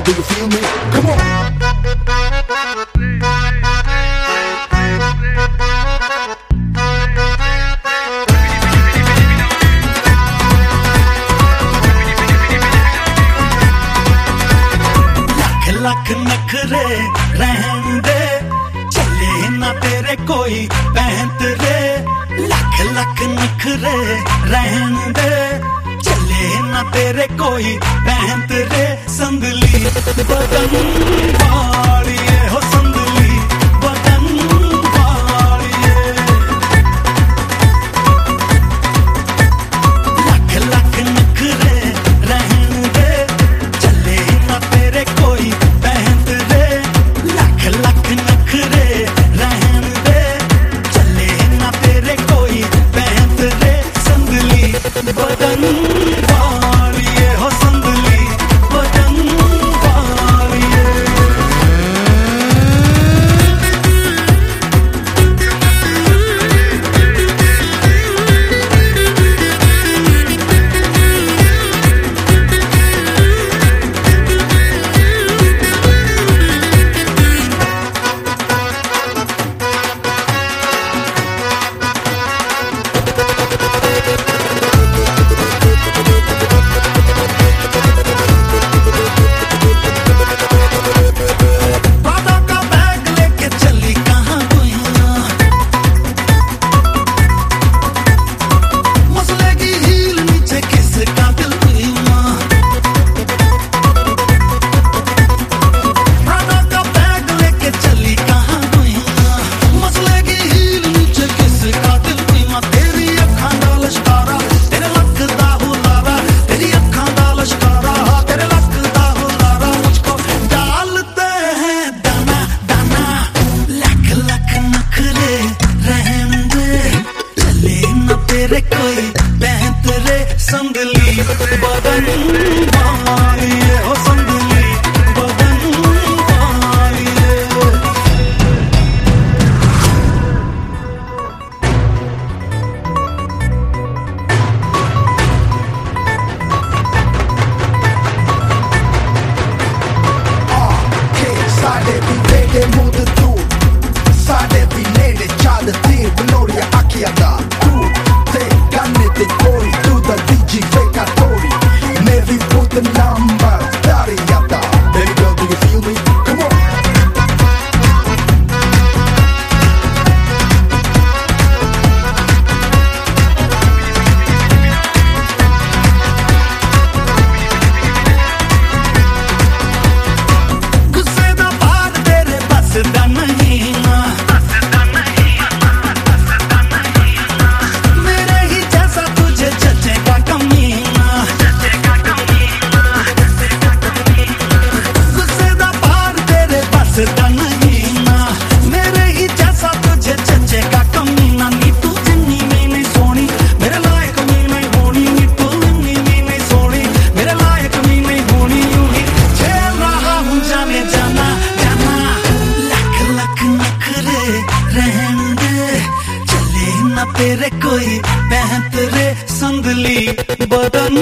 down, do you feel me? Come on. लख नखरे रहन दे चले ना तेरे कोई बहत रे लख लख नखरे रहन दे ना तेरे कोई पहन तेरे संगली। बदन संग बदल बदन बदली बदन